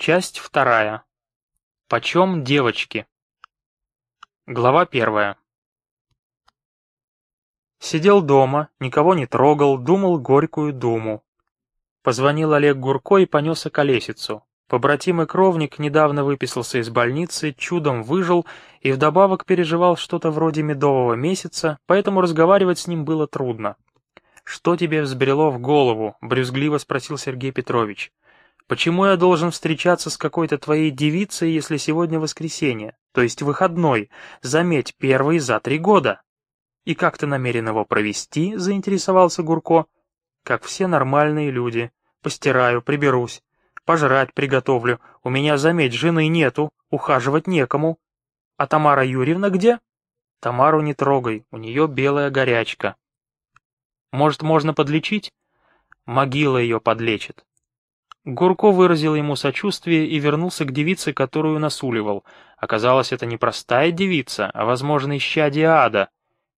Часть вторая. Почем девочки? Глава первая. Сидел дома, никого не трогал, думал горькую думу. Позвонил Олег Гурко и понес околесицу. Побратимый кровник недавно выписался из больницы, чудом выжил и вдобавок переживал что-то вроде медового месяца, поэтому разговаривать с ним было трудно. «Что тебе взбрело в голову?» — брюзгливо спросил Сергей Петрович. «Почему я должен встречаться с какой-то твоей девицей, если сегодня воскресенье, то есть выходной, заметь, первый за три года?» «И как ты намерен его провести?» — заинтересовался Гурко. «Как все нормальные люди. Постираю, приберусь. Пожрать приготовлю. У меня, заметь, жены нету, ухаживать некому. А Тамара Юрьевна где?» «Тамару не трогай, у нее белая горячка». Может, можно подлечить? Могила ее подлечит. Гурко выразил ему сочувствие и вернулся к девице, которую насуливал. Оказалось, это не простая девица, а, возможно, исчадие ада.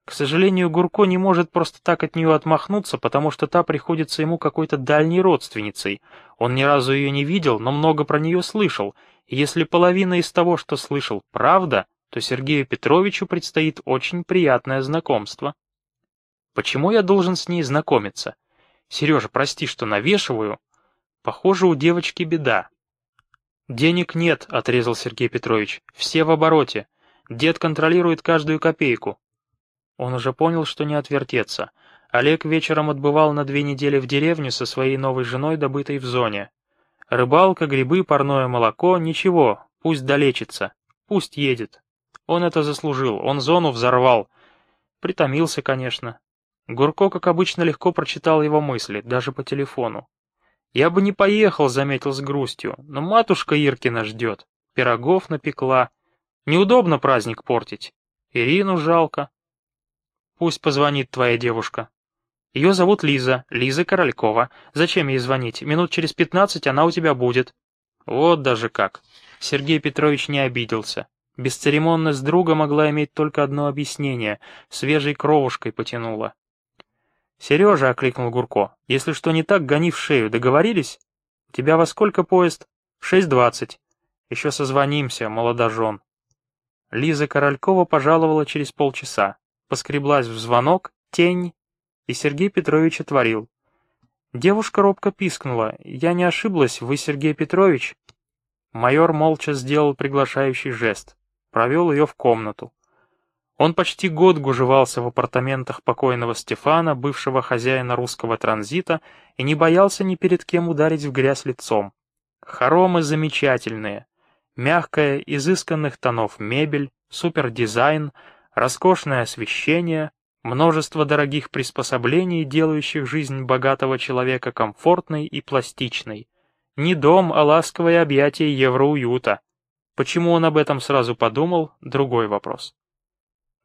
К сожалению, Гурко не может просто так от нее отмахнуться, потому что та приходится ему какой-то дальней родственницей. Он ни разу ее не видел, но много про нее слышал. И если половина из того, что слышал, правда, то Сергею Петровичу предстоит очень приятное знакомство. Почему я должен с ней знакомиться? Сережа, прости, что навешиваю. Похоже, у девочки беда. Денег нет, отрезал Сергей Петрович. Все в обороте. Дед контролирует каждую копейку. Он уже понял, что не отвертеться. Олег вечером отбывал на две недели в деревню со своей новой женой, добытой в зоне. Рыбалка, грибы, парное молоко — ничего, пусть долечится, пусть едет. Он это заслужил, он зону взорвал. Притомился, конечно. Гурко, как обычно, легко прочитал его мысли, даже по телефону. «Я бы не поехал», — заметил с грустью, — «но матушка Иркина ждет. Пирогов напекла. Неудобно праздник портить. Ирину жалко». «Пусть позвонит твоя девушка». «Ее зовут Лиза, Лиза Королькова. Зачем ей звонить? Минут через пятнадцать она у тебя будет». «Вот даже как». Сергей Петрович не обиделся. Бесцеремонность друга могла иметь только одно объяснение — свежей кровушкой потянула. «Сережа», — окликнул Гурко, — «если что не так, гони в шею, договорились? У тебя во сколько поезд?» «В шесть двадцать. Еще созвонимся, молодожен». Лиза Королькова пожаловала через полчаса, поскреблась в звонок, тень, и Сергей Петрович отворил. Девушка робко пискнула. «Я не ошиблась, вы Сергей Петрович?» Майор молча сделал приглашающий жест, провел ее в комнату. Он почти год гужевался в апартаментах покойного Стефана, бывшего хозяина русского транзита, и не боялся ни перед кем ударить в грязь лицом. Хоромы замечательные. Мягкая, изысканных тонов мебель, супердизайн, роскошное освещение, множество дорогих приспособлений, делающих жизнь богатого человека комфортной и пластичной. Не дом, а ласковое объятие евроуюта. Почему он об этом сразу подумал — другой вопрос.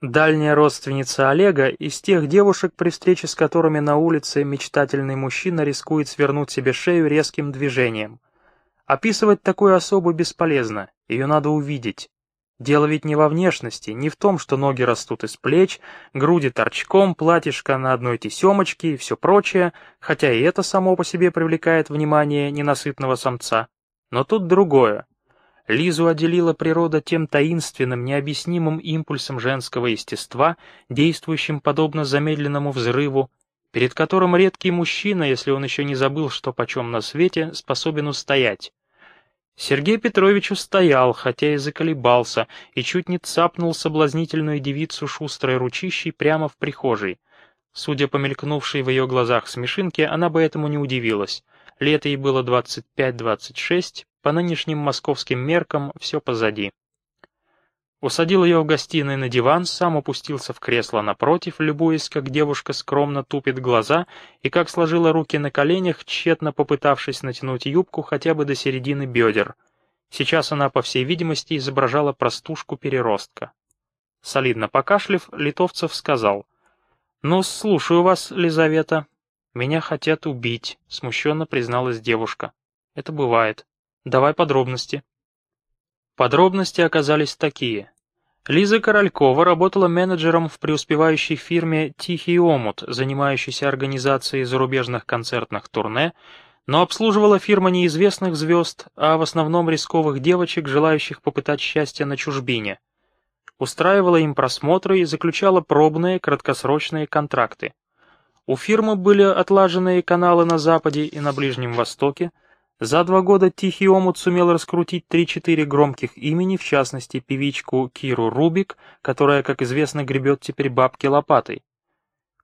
Дальняя родственница Олега из тех девушек, при встрече с которыми на улице мечтательный мужчина рискует свернуть себе шею резким движением. Описывать такую особу бесполезно, ее надо увидеть. Дело ведь не во внешности, не в том, что ноги растут из плеч, груди торчком, платьишко на одной тесемочке и все прочее, хотя и это само по себе привлекает внимание ненасытного самца. Но тут другое. Лизу отделила природа тем таинственным, необъяснимым импульсом женского естества, действующим подобно замедленному взрыву, перед которым редкий мужчина, если он еще не забыл, что почем на свете, способен устоять. Сергей Петрович устоял, хотя и заколебался, и чуть не цапнул соблазнительную девицу шустрой ручищей прямо в прихожей. Судя по мелькнувшей в ее глазах смешинке, она бы этому не удивилась. Лет ей было 25-26, по нынешним московским меркам все позади. Усадил ее в гостиной на диван, сам опустился в кресло напротив, любуясь, как девушка скромно тупит глаза и как сложила руки на коленях, тщетно попытавшись натянуть юбку хотя бы до середины бедер. Сейчас она, по всей видимости, изображала простушку-переростка. Солидно покашлив, Литовцев сказал. «Ну, слушаю вас, Лизавета». «Меня хотят убить», — смущенно призналась девушка. «Это бывает. Давай подробности. Подробности оказались такие. Лиза Королькова работала менеджером в преуспевающей фирме «Тихий омут», занимающейся организацией зарубежных концертных турне, Но обслуживала фирма неизвестных звезд, а в основном рисковых девочек, желающих попытать счастье на чужбине. Устраивала им просмотры и заключала пробные краткосрочные контракты. У фирмы были отлаженные каналы на Западе и на Ближнем Востоке, за два года Тихий Омут сумел раскрутить 3-4 громких имени, в частности, певичку Киру Рубик, которая, как известно, гребет теперь бабки лопатой.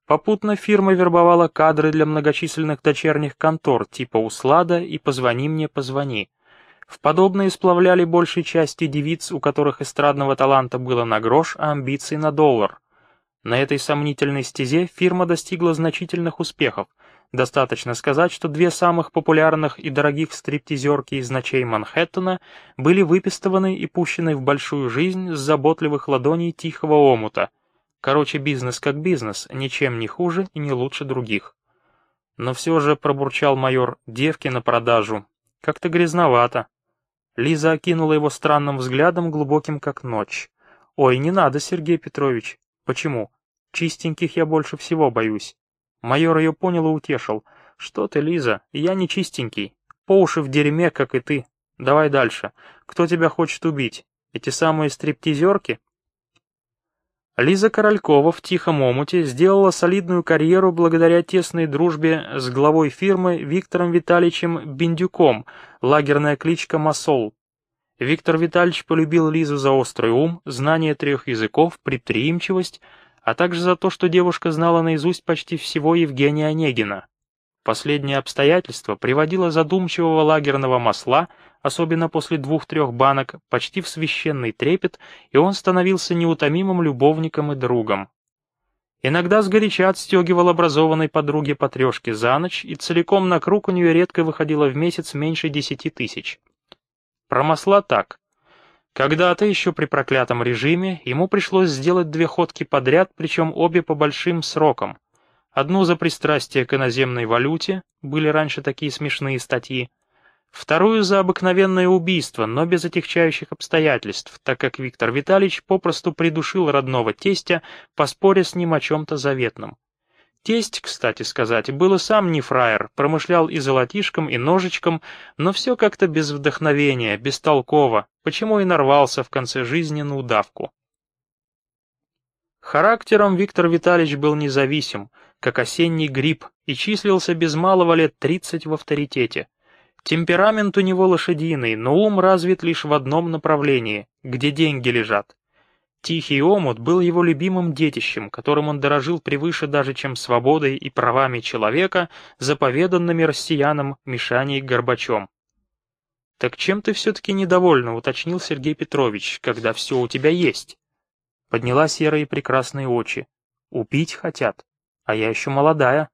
Попутно фирма вербовала кадры для многочисленных дочерних контор типа «Услада» и «Позвони мне, позвони». В подобные сплавляли большей части девиц, у которых эстрадного таланта было на грош, а амбиций на доллар. На этой сомнительной стезе фирма достигла значительных успехов — Достаточно сказать, что две самых популярных и дорогих стриптизерки из ночей Манхэттена были выпистованы и пущены в большую жизнь с заботливых ладоней тихого омута. Короче, бизнес как бизнес, ничем не хуже и не лучше других. Но все же, пробурчал майор, девки на продажу. Как-то грязновато. Лиза окинула его странным взглядом, глубоким как ночь. «Ой, не надо, Сергей Петрович. Почему? Чистеньких я больше всего боюсь. Майор ее понял и утешил. «Что ты, Лиза, я не чистенький. По уши в дерьме, как и ты. Давай дальше. Кто тебя хочет убить? Эти самые стриптизерки?» Лиза Королькова в «Тихом омуте» сделала солидную карьеру благодаря тесной дружбе с главой фирмы Виктором Витальевичем Бендюком, лагерная кличка Масол. Виктор Витальевич полюбил Лизу за острый ум, знание трех языков, предприимчивость — а также за то, что девушка знала наизусть почти всего Евгения Онегина. Последнее обстоятельство приводило задумчивого лагерного масла, особенно после двух-трех банок, почти в священный трепет, и он становился неутомимым любовником и другом. Иногда сгоряча отстегивал образованной подруге по трешке за ночь, и целиком на круг у нее редко выходило в месяц меньше десяти тысяч. Про масла так. Когда-то еще при проклятом режиме ему пришлось сделать две ходки подряд, причем обе по большим срокам. Одну за пристрастие к иноземной валюте, были раньше такие смешные статьи, вторую за обыкновенное убийство, но без отягчающих обстоятельств, так как Виктор Витальевич попросту придушил родного тестя, поспоря с ним о чем-то заветном. Тесть, кстати сказать, был и сам не фраер, промышлял и золотишком, и ножичком, но все как-то без вдохновения, бестолково, почему и нарвался в конце жизни на удавку. Характером Виктор Витальевич был независим, как осенний гриб, и числился без малого лет тридцать в авторитете. Темперамент у него лошадиный, но ум развит лишь в одном направлении, где деньги лежат. Тихий омут был его любимым детищем, которым он дорожил превыше даже, чем свободой и правами человека, заповеданными россиянам Мишаней Горбачом. «Так чем ты все-таки недовольна?» — уточнил Сергей Петрович, «когда все у тебя есть». Подняла серые прекрасные очи. «Убить хотят, а я еще молодая».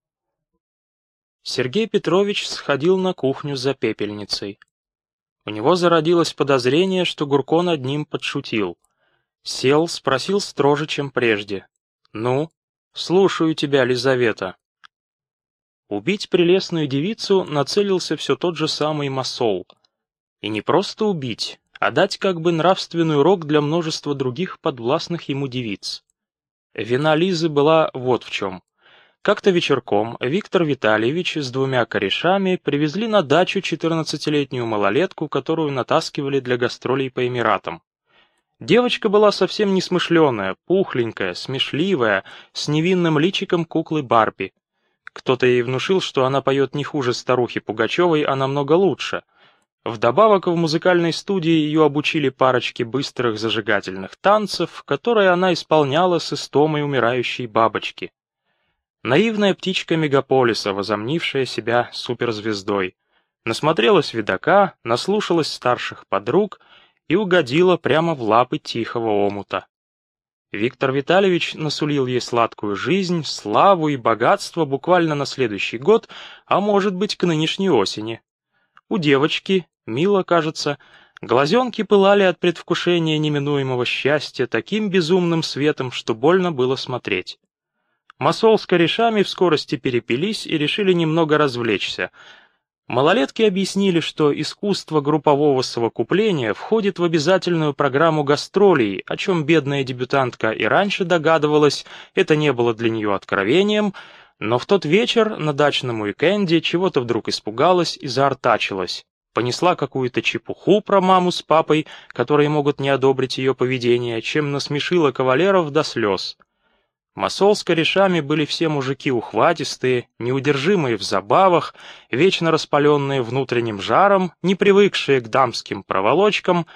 Сергей Петрович сходил на кухню за пепельницей. У него зародилось подозрение, что Гурко над ним подшутил — Сел, спросил строже, чем прежде. «Ну, слушаю тебя, Лизавета». Убить прелестную девицу нацелился все тот же самый Масол. И не просто убить, а дать как бы нравственный урок для множества других подвластных ему девиц. Вина Лизы была вот в чем. Как-то вечерком Виктор Витальевич с двумя корешами привезли на дачу 14-летнюю малолетку, которую натаскивали для гастролей по Эмиратам. Девочка была совсем несмышленая, пухленькая, смешливая, с невинным личиком куклы Барби. Кто-то ей внушил, что она поет не хуже старухи Пугачевой, а намного лучше. Вдобавок в музыкальной студии ее обучили парочке быстрых зажигательных танцев, которые она исполняла с истомой умирающей бабочки. Наивная птичка мегаполиса, возомнившая себя суперзвездой. Насмотрелась видака, наслушалась старших подруг — и угодила прямо в лапы тихого омута. Виктор Витальевич насулил ей сладкую жизнь, славу и богатство буквально на следующий год, а может быть к нынешней осени. У девочки, мило кажется, глазенки пылали от предвкушения неминуемого счастья таким безумным светом, что больно было смотреть. Масол с корешами в скорости перепились и решили немного развлечься — Малолетки объяснили, что искусство группового совокупления входит в обязательную программу гастролей, о чем бедная дебютантка и раньше догадывалась, это не было для нее откровением, Но в тот вечер на дачном уикенде чего-то вдруг испугалась и заортачилась. Понесла какую-то чепуху про маму с папой, которые могут не одобрить ее поведение, чем насмешила кавалеров до слез. Масол с корешами были все мужики ухватистые, неудержимые в забавах, вечно распаленные внутренним жаром, не привыкшие к дамским проволочкам,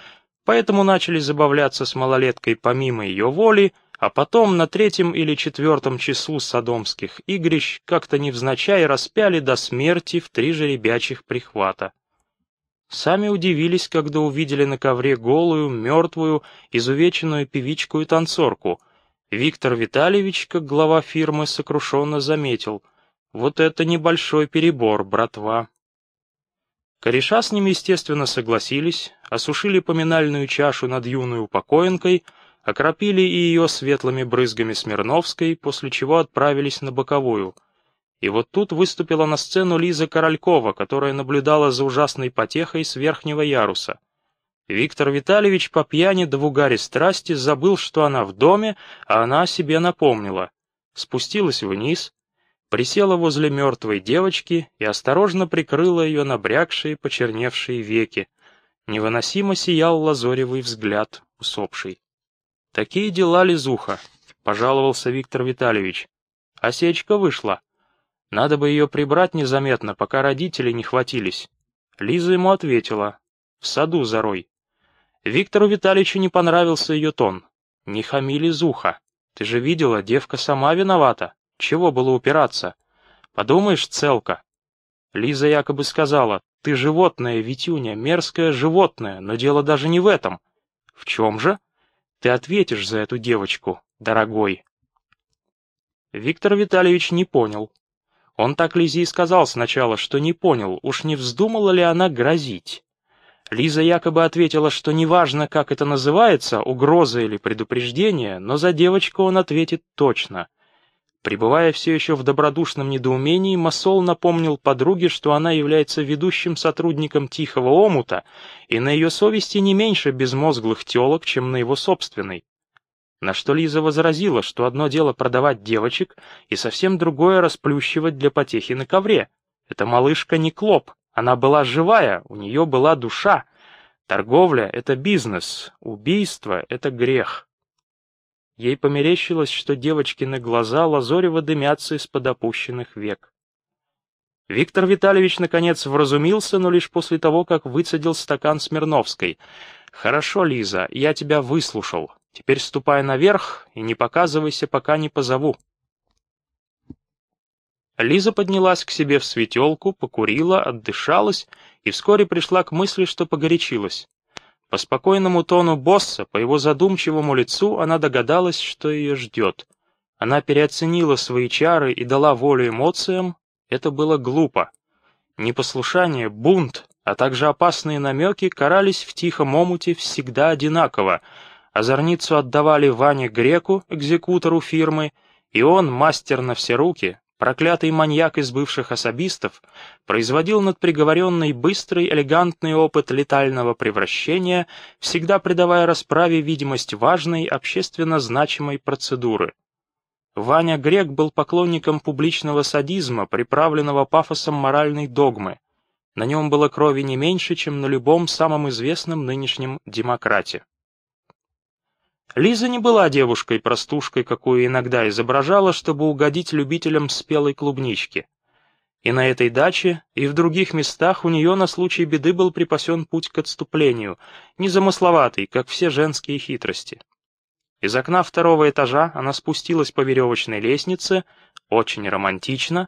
поэтому начали забавляться с малолеткой помимо ее воли, а потом на третьем или четвертом часу садомских игрищ как-то невзначай распяли до смерти в три жеребячих прихвата. Сами удивились, когда увидели на ковре голую, мертвую, изувеченную певичку и танцорку — Виктор Витальевич, как глава фирмы, сокрушенно заметил. «Вот это небольшой перебор, братва». Кореша с ними, естественно, согласились, осушили поминальную чашу над юной упокоенкой, окропили и ее светлыми брызгами Смирновской, после чего отправились на боковую. И вот тут выступила на сцену Лиза Королькова, которая наблюдала за ужасной потехой с верхнего яруса. Виктор Витальевич по пьяни до в угаре страсти забыл, что она в доме, а она о себе напомнила. Спустилась вниз, присела возле мертвой девочки и осторожно прикрыла ее набрякшие, почерневшие веки. Невыносимо сиял лазоревый взгляд усопший. «Такие дела, Лизуха», — пожаловался Виктор Витальевич. «Осечка вышла. Надо бы ее прибрать незаметно, пока родители не хватились». Лиза ему ответила. «В саду зарой». Виктору Витальевичу не понравился ее тон. «Не хамили Зуха. Ты же видела, девка сама виновата. Чего было упираться? Подумаешь, целка». Лиза якобы сказала, «Ты животное, Витюня, мерзкое животное, но дело даже не в этом». «В чем же?» «Ты ответишь за эту девочку, дорогой». Виктор Витальевич не понял. Он так Лизе и сказал сначала, что не понял, уж не вздумала ли она грозить. Лиза якобы ответила, что неважно, как это называется, угроза или предупреждение, но за девочку он ответит точно. Пребывая все еще в добродушном недоумении, Масол напомнил подруге, что она является ведущим сотрудником Тихого Омута, и на ее совести не меньше безмозглых телок, чем на его собственной. На что Лиза возразила, что одно дело продавать девочек, и совсем другое расплющивать для потехи на ковре. Эта малышка не клоп, она была живая, у нее была душа. Торговля — это бизнес, убийство — это грех. Ей померещилось, что девочкины глаза лазорево дымятся из-под опущенных век. Виктор Витальевич наконец вразумился, но лишь после того, как выцедил стакан Смирновской. «Хорошо, Лиза, я тебя выслушал. Теперь ступай наверх и не показывайся, пока не позову». Лиза поднялась к себе в светелку, покурила, отдышалась и вскоре пришла к мысли, что погорячилась. По спокойному тону босса, по его задумчивому лицу, она догадалась, что ее ждет. Она переоценила свои чары и дала волю эмоциям. Это было глупо. Непослушание, бунт, а также опасные намеки карались в тихом омуте всегда одинаково. Озорницу отдавали Ване Греку, экзекутору фирмы, и он, мастер на все руки, Проклятый маньяк из бывших особистов производил над приговоренной быстрый, элегантный опыт летального превращения, всегда придавая расправе видимость важной, общественно значимой процедуры. Ваня Грек был поклонником публичного садизма, приправленного пафосом моральной догмы. На нем было крови не меньше, чем на любом самом известном нынешнем демократе. Лиза не была девушкой-простушкой, какую иногда изображала, чтобы угодить любителям спелой клубнички. И на этой даче, и в других местах у нее на случай беды был припасен путь к отступлению, незамысловатый, как все женские хитрости. Из окна второго этажа она спустилась по веревочной лестнице, очень романтично,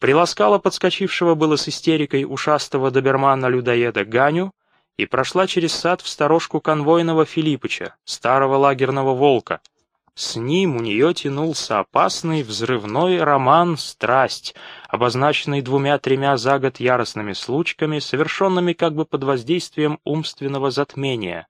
приласкала подскочившего было с истерикой ушастого добермана-людоеда Ганю, и прошла через сад в сторожку конвойного Филиппыча, старого лагерного волка. С ним у нее тянулся опасный взрывной роман «Страсть», обозначенный двумя-тремя за год яростными случками, совершенными как бы под воздействием умственного затмения.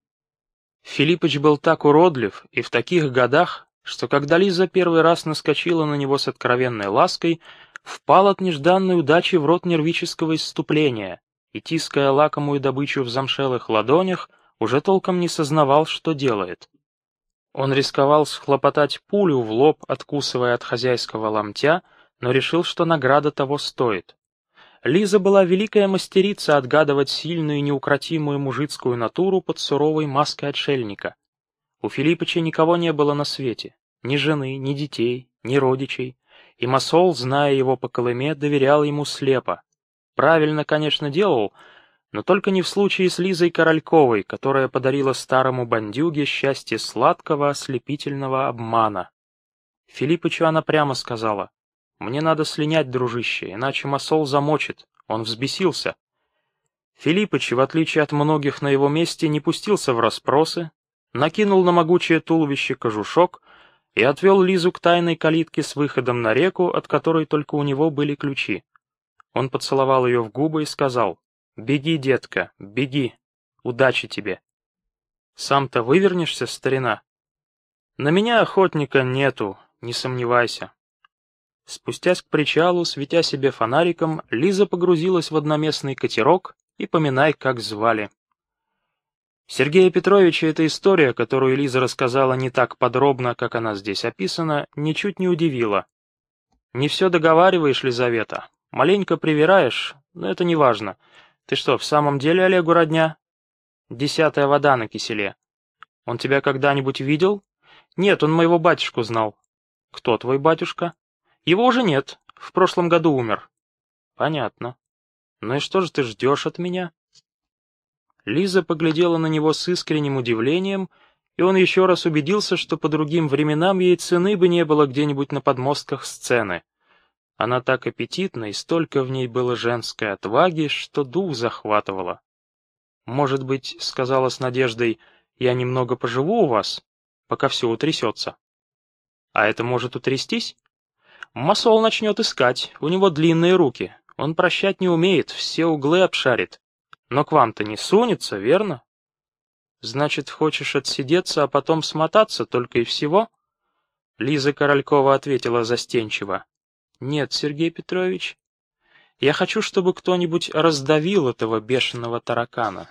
Филиппыч был так уродлив и в таких годах, что когда Лиза первый раз наскочила на него с откровенной лаской, впал от нежданной удачи в рот нервического исступления, и, тиская лакомую добычу в замшелых ладонях, уже толком не сознавал, что делает. Он рисковал схлопотать пулю в лоб, откусывая от хозяйского ломтя, но решил, что награда того стоит. Лиза была великая мастерица отгадывать сильную и неукротимую мужицкую натуру под суровой маской отшельника. У Филиппыча никого не было на свете, ни жены, ни детей, ни родичей, и Масол, зная его по Колыме, доверял ему слепо. Правильно, конечно, делал, но только не в случае с Лизой Корольковой, которая подарила старому бандюге счастье сладкого ослепительного обмана. Филиппычу она прямо сказала, «Мне надо слинять, дружище, иначе Масол замочит». Он взбесился. Филиппыч, в отличие от многих на его месте, не пустился в расспросы, накинул на могучее туловище кожушок и отвел Лизу к тайной калитке с выходом на реку, от которой только у него были ключи. Он поцеловал ее в губы и сказал, «Беги, детка, беги, удачи тебе». «Сам-то вывернешься, старина?» «На меня охотника нету, не сомневайся». Спустясь к причалу, светя себе фонариком, Лиза погрузилась в одноместный катерок и поминай, как звали. Сергея Петровича эта история, которую Лиза рассказала не так подробно, как она здесь описана, ничуть не удивила. «Не все договариваешь, Лизавета. Маленько привираешь, но это не важно. Ты что, в самом деле Олегу родня?» «Десятая вода на киселе. Он тебя когда-нибудь видел?» «Нет, он моего батюшку знал». «Кто твой батюшка?» Его уже нет, в прошлом году умер. Понятно. Ну и что же ты ждешь от меня? Лиза поглядела на него с искренним удивлением, и он еще раз убедился, что по другим временам ей цены бы не было где-нибудь на подмостках сцены. Она так аппетитна, и столько в ней было женской отваги, что дух захватывала. «Может быть, — сказала с надеждой, — я немного поживу у вас, пока все утрясется. А это может утрястись? Масол начнет искать, у него длинные руки. Он прощать не умеет, все углы обшарит. Но к вам-то не сунется, верно? Значит, хочешь отсидеться, а потом смотаться только и всего? Лиза Королькова ответила застенчиво. Нет, Сергей Петрович. Я хочу, чтобы кто-нибудь раздавил этого бешеного таракана.